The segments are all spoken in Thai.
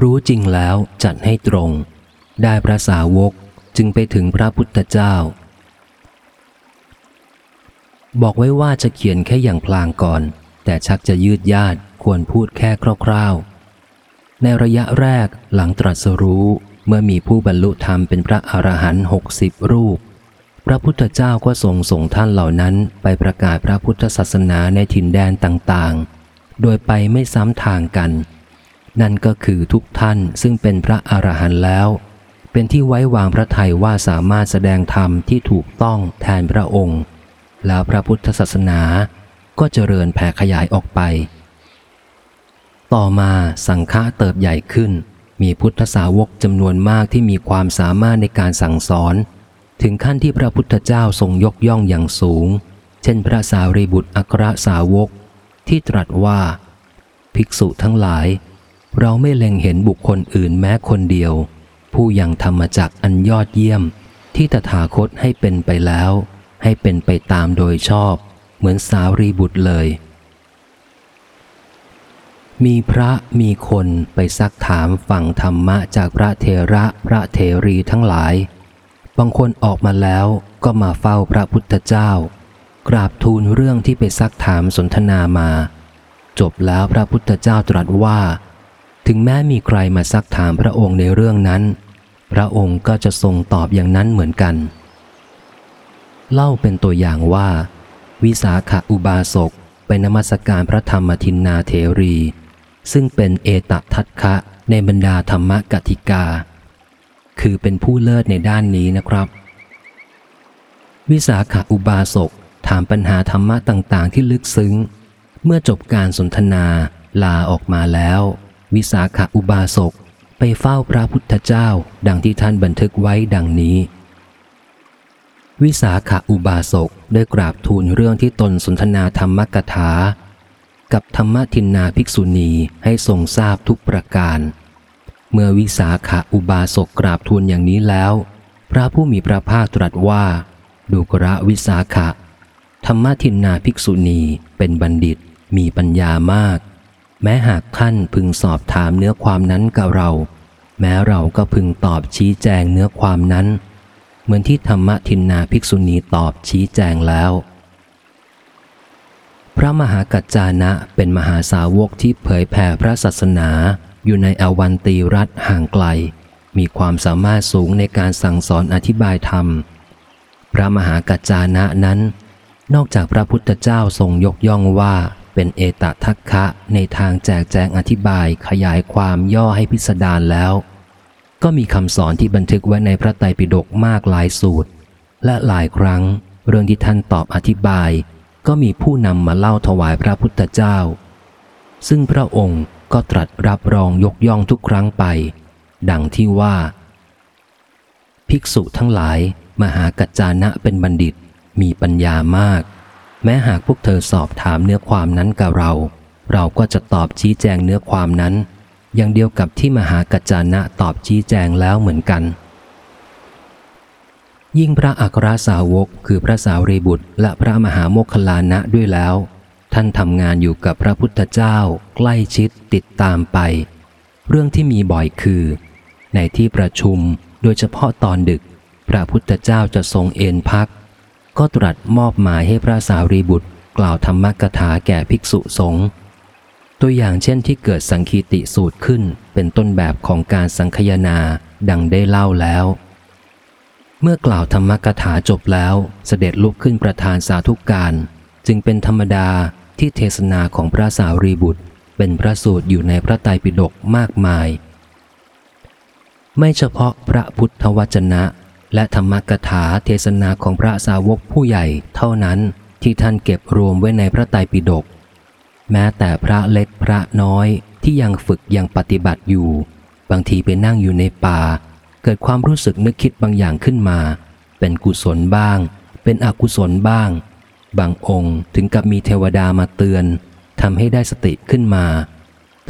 รู้จริงแล้วจัดให้ตรง ได้พระสาวกจึงไปถึงพระพุทธเจ้า บอกไว้ว่าจะเขียนแค่อย่างพลางก่อน แต่ชักจะยืดยาดควรพูดแค่คร่าวๆ ในระยะแรกหลังตรัสรู้เมื่อมีผู้บรรลุธรรมเป็นพระอรหันต์หกสิบรูป พระพุทธเจ้าก็ทรงส่งท่านเหล่านั้นไปประกาศพระพุทธศาสนาในถิ่นแดนต่างๆ โดยไปไม่ซ้ำทางกัน นั่นก็คือทุกท่านซึ่งเป็นพระอรหันต์แล้ว เป็นที่ไว้วางพระทัยว่าสามารถแสดงธรรมที่ถูกต้องแทนพระองค์ แล้วพระพุทธศาสนาก็เจริญแผ่ขยายออกไป ต่อมาสังฆะเติบใหญ่ขึ้น มีพุทธสาวกจำนวนมากที่มีความสามารถในการสั่งสอน ถึงขั้นที่พระพุทธเจ้าทรงยกย่องอย่างสูง เช่นพระสารีบุตรอัครสาวก ที่ตรัสว่า ภิกษุทั้งหลาย เราไม่เล็งเห็นบุคคลอื่นแม้คนเดียว ผู้ยังธรรมจักอันยอดเยี่ยม ที่ตถาคตให้เป็นไปแล้ว ให้เป็นไปตามโดยชอบ เหมือนสารีบุตรเลย มีพระมีคนไปซักถามฝั่งธรรมะจากพระเทระพระเทรีทั้งหลาย บางคนออกมาแล้วก็มาเฝ้าพระพุทธเจ้า กราบทูลเรื่องที่ไปซักถามสนทนามา จบแล้วพระพุทธเจ้าตรัสว่า ถึงแม้มีใครมาซักถามพระองค์ในเรื่องนั้น พระองค์ก็จะทรงตอบอย่างนั้นเหมือนกัน เล่าเป็นตัวอย่างว่า วิสาขาอุบาสกไปนมัสการพระธรรมทินนาเทรี ซึ่งเป็นเอตทัตคะในบรรดาธรรมกติกา คือเป็นผู้เลิศในด้านนี้นะครับ วิสาขาอุบาสกถามปัญหาธรรมะต่างๆ ที่ลึกซึ้ง เมื่อจบการสนทนาลาออกมาแล้ว วิสาขาอุบาสกไปเฝ้าพระพุทธเจ้า ดังที่ท่านบันทึกไว้ดังนี้ วิสาขาอุบาสกได้กราบทูลเรื่องที่ตนสนทนาธรรมกถา กับธรรมทินนาภิกษุณีให้ทรงทราบทุกประการ เมื่อวิสาขาอุบาสกกราบทูลอย่างนี้แล้ว พระผู้มีพระภาคตรัสว่าดูกระวิสาขะธรรมทินนาภิกษุณีเป็นบัณฑิตมีปัญญามาก แม้หากท่านพึงสอบถามเนื้อความนั้นกับเรา แม้เราก็พึงตอบชี้แจงเนื้อความนั้น เหมือนที่ธรรมทินนาภิกษุณีตอบชี้แจงแล้ว พระมหากัจจานะเป็นมหาสาวกที่เผยแผ่พระศาสนาอยู่ในอวันตีรัฐห่างไกล มีความสามารถสูงในการสั่งสอนอธิบายธรรม พระมหากัจจานะนั้น นอกจากพระพุทธเจ้าทรงยกย่องว่า เป็นเอตทัคคะในทางแจกแจงอธิบายขยายความย่อให้พิสดารแล้ว ก็มีคำสอนที่บันทึกไว้ในพระไตรปิฎกมากหลายสูตร และหลายครั้ง เรื่องที่ท่านตอบอธิบาย ก็มีผู้นำมาเล่าถวายพระพุทธเจ้า ซึ่งพระองค์ก็ตรัสรับรองยกย่องทุกครั้งไป ดังที่ว่า ภิกษุทั้งหลาย มหากัจจานะเป็นบัณฑิตมีปัญญามาก แม้หากพวกเธอสอบถามเนื้อความนั้นกับเรา เราก็จะตอบชี้แจงเนื้อความนั้น อย่างเดียวกับที่มหากัจจานะตอบชี้แจงแล้วเหมือนกัน ยิ่งพระอัครสาวกคือพระสาวรีบุตร และพระมหาโมคคลานะด้วยแล้ว ท่านทำงานอยู่กับพระพุทธเจ้า ใกล้ชิดติดตามไป เรื่องที่มีบ่อยคือ ในที่ประชุมโดยเฉพาะตอนดึก พระพุทธเจ้าจะทรงเอนพัก ก็ตรัสมอบหมายให้พระสาวรีบุตร กล่าวธรรมกถาแก่ภิกษุสงฆ์ตัวอย่างเช่นที่เกิดสังคีติสูตรขึ้นเป็นต้นแบบของการสังคยนาดังได้เล่าแล้ว เมื่อกล่าวธรรมกถาจบแล้วเสด็จลุกขึ้นประธานสาธุการ จึงเป็นธรรมดาที่เทศนาของพระสาวรีบุตร เป็นพระสูตรอยู่ในพระไตรปิฎกมากมาย ไม่เฉพาะพระพุทธวจนะ และธรรมกถาเทศนาของพระสาวกผู้ใหญ่เท่านั้นที่ท่านเก็บรวมไว้ในพระไตรปิฎกแม้แต่พระเล็กพระน้อยที่ยังฝึกยังปฏิบัติอยู่ บางทีไปนั่งอยู่ในป่า เกิดความรู้สึกนึกคิดบางอย่างขึ้นมา เป็นกุศลบ้าง เป็นอกุศลบ้าง บางองค์ถึงกับมีเทวดามาเตือนทำให้ได้สติขึ้นมา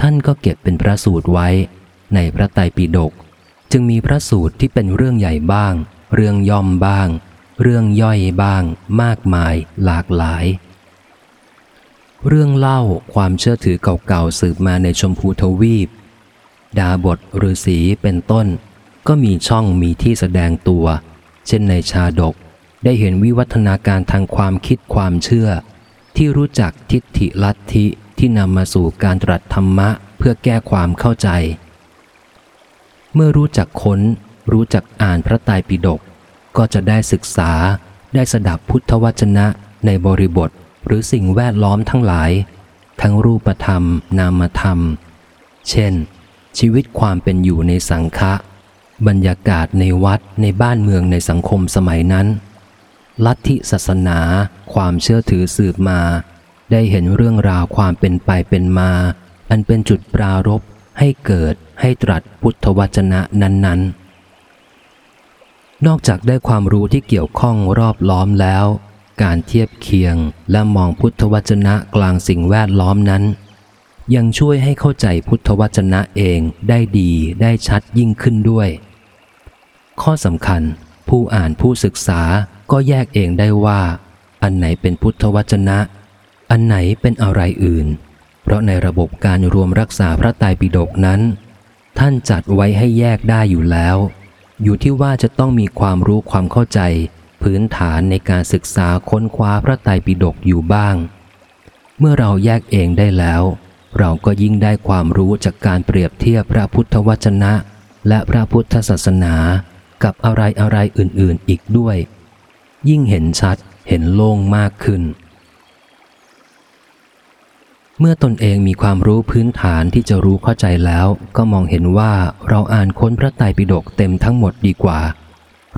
ท่านก็เก็บเป็นพระสูตรไว้ ในพระไตรปิฎก จึงมีพระสูตรที่เป็นเรื่องใหญ่บ้าง เรื่องย่อมบ้าง เรื่องย่อยบ้าง มากมาย หลากหลาย เรื่องเล่าความเชื่อถือเก่าๆสืบมาในชมพูทวีป ดาบทฤาษีเป็นต้น ก็มีช่องมีที่แสดงตัว เช่นในชาดกได้เห็นวิวัฒนาการทางความคิดความเชื่อ ที่รู้จักทิฏฐิลัทธิที่นำมาสู่การตรัสธรรมะเพื่อแก้ความเข้าใจ เมื่อรู้จักค้น รู้จักอ่านพระไตรปิฎกก็จะได้ศึกษาได้สดับพุทธวจนะในบริบทหรือสิ่งแวดล้อมทั้งหลาย ทั้งรูปธรรม นามธรรม เช่น ชีวิตความเป็นอยู่ในสังฆะบรรยากาศในวัดในบ้านเมืองในสังคมสมัยนั้น ลัทธิศาสนา ความเชื่อถือสืบมา ได้เห็นเรื่องราวความเป็นไปเป็นมา อันเป็นจุดปรารบ ให้เกิดให้ตรัสพุทธวจนะนั้น ๆ นอกจากได้ความรู้ที่เกี่ยวข้องรอบล้อมแล้ว การเทียบเคียงและมองพุทธวจนะกลางสิ่งแวดล้อมนั้น ยังช่วยให้เข้าใจพุทธวจนะเองได้ดีได้ชัดยิ่งขึ้นด้วย ข้อสำคัญผู้อ่านผู้ศึกษาก็แยกเองได้ว่า อันไหนเป็นพุทธวจนะ อันไหนเป็นอะไรอื่น เพราะในระบบการรวมรักษาพระไตรปิฎกนั้น ท่านจัดไว้ให้แยกได้อยู่แล้ว อยู่ที่ว่าจะต้องมีความรู้ความเข้าใจ พื้นฐานในการศึกษาค้นคว้าพระไตรปิฎกอยู่บ้าง เมื่อเราแยกเองได้แล้ว เราก็ยิ่งได้ความรู้จากการเปรียบเทียบพระพุทธวจนะ และพระพุทธศาสนากับอะไรอะไรอื่นๆอีกด้วย ยิ่งเห็นชัดเห็นโล่งมากขึ้น เมื่อตนเองมีความรู้พื้นฐานที่จะรู้เข้าใจแล้ว ก็มองเห็นว่าเราอ่านค้นพระไตรปิฎกเต็มทั้งหมดดีกว่า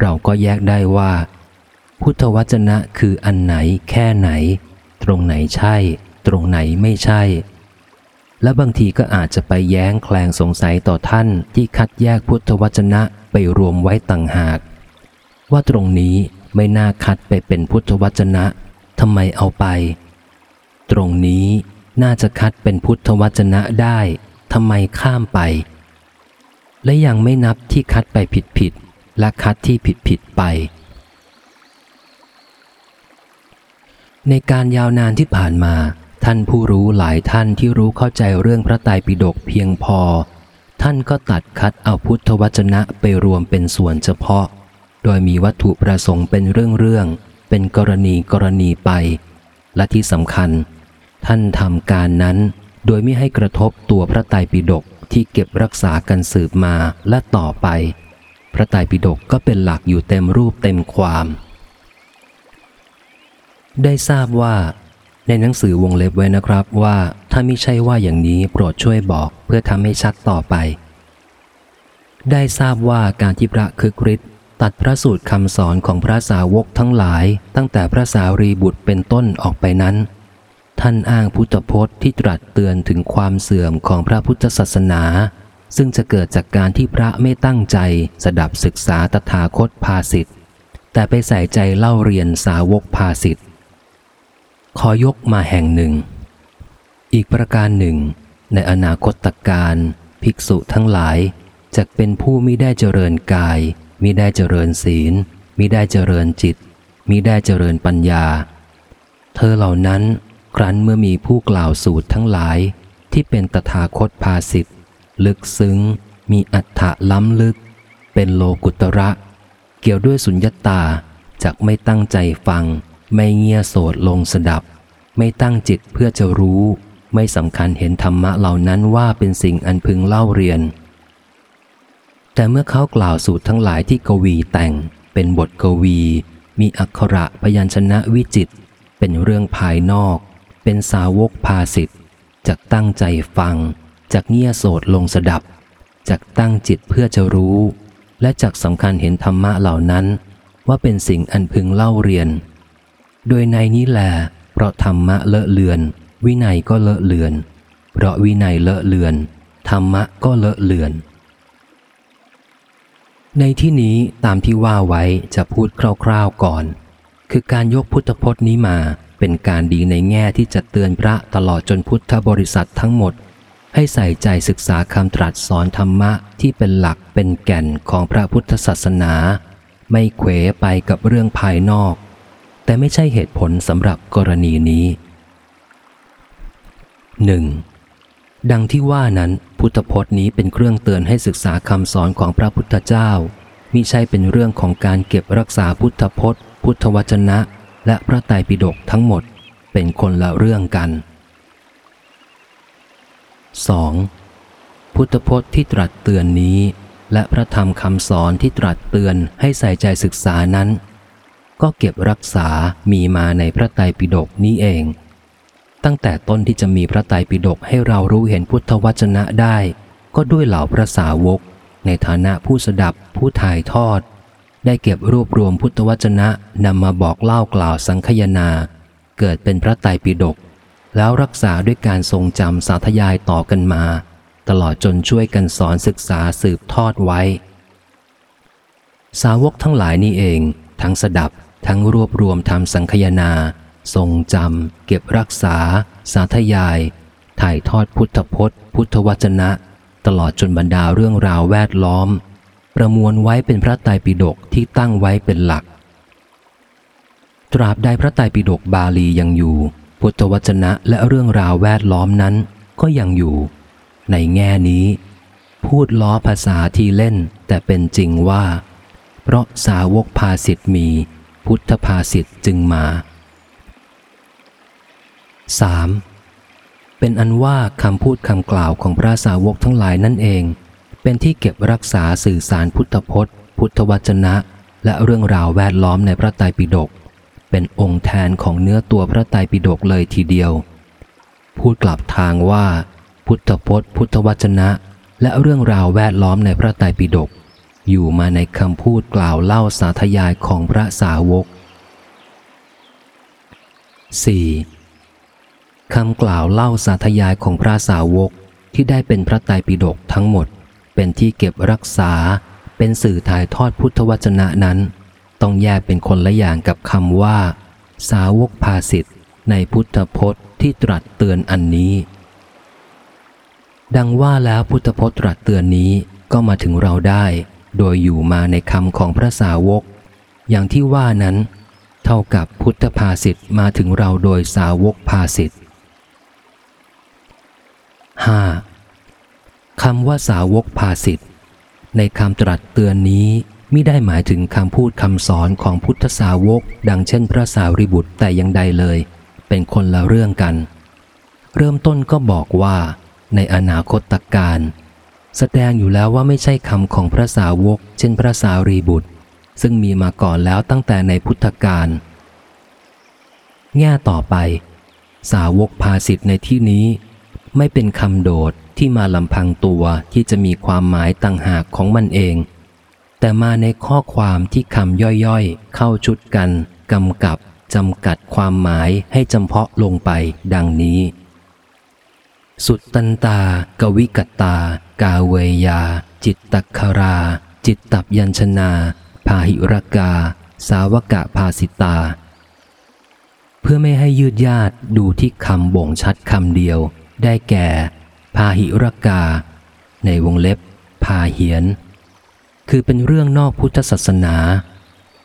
เราก็แยกได้ว่า พุทธวจนะคืออันไหนแค่ไหน ตรงไหนใช่ ตรงไหนไม่ใช่ และบางทีก็อาจจะไปแย้งแคลงสงสัยต่อท่านที่คัดแยกพุทธวจนะไปรวมไว้ต่างหาก ว่าตรงนี้ไม่น่าคัดไปเป็นพุทธวจนะทำไมเอาไป ตรงนี้ น่าจะคัดเป็นพุทธวจนะได้ทำไมข้ามไป และยังไม่นับที่คัดไปผิดผิดและคัดที่ผิดผิดไป ในการยาวนานที่ผ่านมา ท่านผู้รู้หลายท่านที่รู้เข้าใจเรื่องพระไตรปิฎกเพียงพอ ท่านก็ตัดคัดเอาพุทธวจนะไปรวมเป็นส่วนเฉพาะ โดยมีวัตถุประสงค์เป็นเรื่องๆเป็นกรณีกรณีไป และที่สำคัญ ท่านทำการนั้น โดยไม่ให้กระทบตัวพระไตรปิฎกที่เก็บรักษากันสืบมาและต่อไป พระไตรปิฎกก็เป็นหลักอยู่เต็มรูปเต็มความ ได้ทราบว่าในหนังสือวงเล็บไว้นะครับว่าถ้าม่ใช่ว่าอย่างนี้โปรดช่วยบอกเพื่อทำให้ชัดต่อไป ได้ทราบว่าการที่พระคึกฤทธิ์ตัดพระสูตรคำสอนของพระสาวกทั้งหลาย ตั้งแต่พระสารีบุตรเป็นต้นออกไปนั้น ท่านอ้างพุทธพจน์ที่ตรัสเตือนถึงความเสื่อมของพระพุทธศาสนา ซึ่งจะเกิดจากการที่พระไม่ตั้งใจสดับศึกษาตถาคตภาสิทธ์แต่ไปใส่ใจเล่าเรียนสาวกภาสิทธ์ขอยกมาแห่งหนึ่ง อีกประการหนึ่ง ในอนาคตการภิกษุทั้งหลายจะเป็นผู้มิได้เจริญกายมิได้เจริญศีลมิได้เจริญจิตมิได้เจริญปัญญา เธอเหล่านั้น ครั้นเมื่อมีผู้กล่าวสูตรทั้งหลายที่เป็นตถาคตภาสิทธ์ลึกซึ้ง มีอัฏฐะล้ำลึก เป็นโลกุตระ เกี่ยวด้วยสุญญตาจากไม่ตั้งใจฟัง ไม่เงียโสดลงสดับ ไม่ตั้งจิตเพื่อจะรู้ ไม่สำคัญเห็นธรรมะเหล่านั้นว่าเป็นสิ่งอันพึงเล่าเรียน แต่เมื่อเขากล่าวสูตรทั้งหลายที่กวีแต่ง เป็นบทกวี มีอักขระพยัญชนะวิจิต เป็นเรื่องภายนอก เป็นสาวกภาสิทธ์จากตั้งใจฟัง จากเงียโสดลงสดับ จากตั้งจิตเพื่อจะรู้ และจากสำคัญเห็นธรรมะเหล่านั้นว่าเป็นสิ่งอันพึงเล่าเรียน โดยในนี้แหละเพราะธรรมะเลอะเลือน วินัยก็เลอะเลือน เพราะวินัยเลอะเลือน ธรรมะก็เลอะเลือน ในที่นี้ตามที่ว่าไว้จะพูดคร่าวๆก่อน คือการยกพุทธพจน์นี้มา เป็นการดีในแง่ที่จะเตือนพระตลอดจนพุทธบริษัททั้งหมด ให้ใส่ใจศึกษาคำตรัสสอนธรรมะที่เป็นหลักเป็นแก่นของพระพุทธศาสนา ไม่เขวไปกับเรื่องภายนอก แต่ไม่ใช่เหตุผลสำหรับกรณีนี้ 1. ดังที่ว่านั้นพุทธพจน์นี้เป็นเครื่องเตือนให้ศึกษาคำสอนของพระพุทธเจ้ามิใช่เป็นเรื่องของการเก็บรักษาพุทธพจน์ พุทธวจนะ และพระไตรปิฎกทั้งหมดเป็นคนละเรื่องกัน 2. พุทธพจน์ที่ตรัสเตือนนี้ และพระธรรมคำสอนที่ตรัสเตือนให้ใส่ใจศึกษานั้น ก็เก็บรักษามีมาในพระไตรปิฎกนี้เอง ตั้งแต่ต้นที่จะมีพระไตรปิฎกให้เรารู้เห็นพุทธวจนะได้ ก็ด้วยเหล่าพระสาวก ในฐานะผู้สดับผู้ถ่ายทอด ได้เก็บรวบรวมพุทธวจนะนำมาบอกเล่ากล่าวสังคยนา เกิดเป็นพระไตรปิฎกแล้วรักษาด้วยการทรงจำสาธยายต่อกันมา ตลอดจนช่วยกันสอนศึกษาสืบทอดไว้ สาวกทั้งหลายนี่เอง ทั้งสดับทั้งรวบรวมทำสังคยนา ทรงจำเก็บรักษา สาธยาย ถ่ายทอดพุทธพจน์ พุทธวจนะ ตลอดจนบรรดาเรื่องราวแวดล้อม ประมวลไว้เป็นพระไตรปิฎกที่ตั้งไว้เป็นหลัก ตราบใดพระไตรปิฎกบาลียังอยู่ พุทธวจนะและเรื่องราวแวดล้อมนั้นก็ยังอยู่ ในแง่นี้ พูดล้อภาษาที่เล่นแต่เป็นจริงว่า เพราะสาวกภาสิทธ์มี พุทธภาสิทธ์จึงมา 3. เป็นอันว่าคำพูดคำกล่าวของพระสาวกทั้งหลายนั่นเอง เป็นที่เก็บรักษาสื่อสารพุทธพจน์ พุทธวจนะ และเรื่องราวแวดล้อมในพระไตรปิฎกเป็นองค์แทนของเนื้อตัวพระไตรปิฎกเลยทีเดียว พูดกลับทางว่า พุทธพจน์ พุทธวจนะ และเรื่องราวแวดล้อมในพระไตรปิฎกอยู่มาในคำพูดกล่าวเล่าสาธยายของพระสาวก 4. คำกล่าวเล่าสาธยายของพระสาวกที่ได้เป็นพระไตรปิฎกทั้งหมด เป็นที่เก็บรักษา เป็นสื่อถ่ายทอดพุทธวจนะนั้น ต้องแยกเป็นคนละอย่างกับคำว่า สาวกภาสิทธ์ในพุทธพจน์ที่ตรัสเตือนอันนี้ ดังว่าแล้วพุทธพจน์ตรัสเตือนนี้ก็มาถึงเราได้ โดยอยู่มาในคำของพระสาวก อย่างที่ว่านั้น เท่ากับพุทธภาสิทธ์มาถึงเราโดยสาวกภาสิทธ์ 5. คำว่าสาวกภาสิทธ์ในคำตรัสเตือนนี้มิได้หมายถึงคำพูดคำสอนของพุทธสาวก ดังเช่นพระสาวรีบุตรแต่ยังใดเลย เป็นคนละเรื่องกัน เริ่มต้นก็บอกว่า ในอนาคตการ แสดงอยู่แล้วว่าไม่ใช่คำของพระสาวก เช่นพระสาวรีบุตร ซึ่งมีมาก่อนแล้วตั้งแต่ในพุทธกาลแง่ต่อไป สาวกภาสิทธ์ในที่นี้ ไม่เป็นคำโดด ที่มาลำพังตัวที่จะมีความหมายต่างหากของมันเอง แต่มาในข้อความที่คำย่อยๆ เข้าชุดกันกำกับจำกัดความหมายให้จำเพาะลงไปดังนี้ สุดตันตา กวิกตา กาเวยา จิตตักคารา จิตตับยัญชนา พาหิรกา สาวกะภาสิตา เพื่อไม่ให้ยืดยาดดูที่คำบ่งชัดคำเดียว ได้แก่ พาหิรกา ในวงเล็บ พาเหียน คือเป็นเรื่องนอกพุทธศาสนา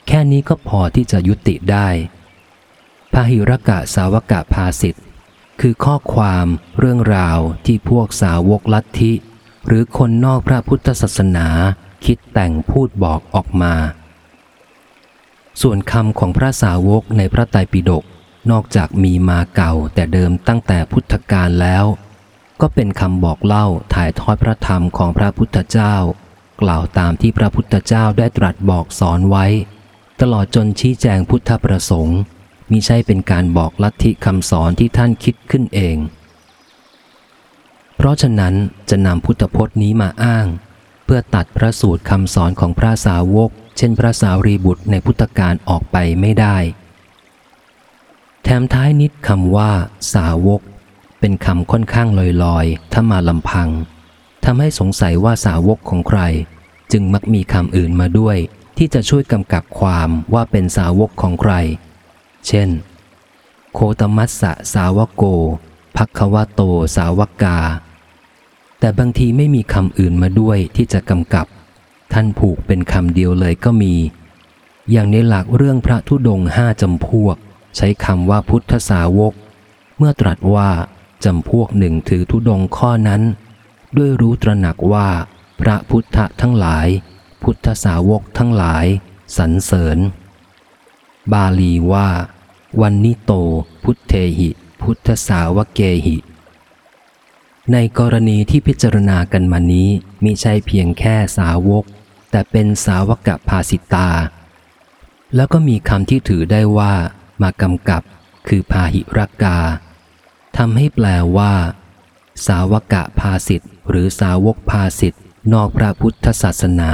แค่นี้ก็พอที่จะยุติได้ พาหิรกะสาวกะภาสิทธ์คือข้อความเรื่องราวที่พวกสาวกลัทธิ หรือคนนอกพระพุทธศาสนาคิดแต่งพูดบอกออกมา ส่วนคำของพระสาวกในพระไตรปิฎกนอกจากมีมาเก่าแต่เดิมตั้งแต่พุทธกาลแล้ว ก็เป็นคำบอกเล่าถ่ายทอดพระธรรมของพระพุทธเจ้า กล่าวตามที่พระพุทธเจ้าได้ตรัสบอกสอนไว้ ตลอดจนชี้แจงพุทธประสงค์มิใช่เป็นการบอกลัทธิคำสอนที่ท่านคิดขึ้นเอง เพราะฉะนั้นจะนำพุทธพจน์นี้มาอ้าง เพื่อตัดพระสูตรคำสอนของพระสาวก เช่นพระสาวรีบุตรในพุทธการออกไปไม่ได้ แถมท้ายนิดคำว่า สาวก เป็นคำค่อนข้างลอยๆ ถ้ามาลำพังทำให้สงสัยว่าสาวกของใคร จึงมักมีคำอื่นมาด้วย ที่จะช่วยกำกับความว่าเป็นสาวกของใคร เช่น โคตมัสสะสาวโกภักควโตสาวกา แต่บางทีไม่มีคำอื่นมาด้วยที่จะกำกับ ท่านผูกเป็นคำเดียวเลยก็มี อย่างในหลักเรื่องพระธุดงห้าจำพวก ใช้คำว่าพุทธสาวก เมื่อตรัสว่า จำพวกหนึ่งถือธุดงข้อนั้น ด้วยรู้ตระหนักว่า พระพุทธทั้งหลาย พุทธสาวกทั้งหลายสรรเสริญ บาลีว่า วันนิโตพุทเทหิ พุทธสาวกเกหิ ในกรณีที่พิจารณากันมานี้มิใช่เพียงแค่สาวก แต่เป็นสาวกภาสิตา แล้วก็มีคำที่ถือได้ว่ามากำกับคือพาหิรกา ทำให้แปลว่า สาวกะภาสิทธ์หรือสาวกภาสิทธ์นอกพระพุทธศาสนา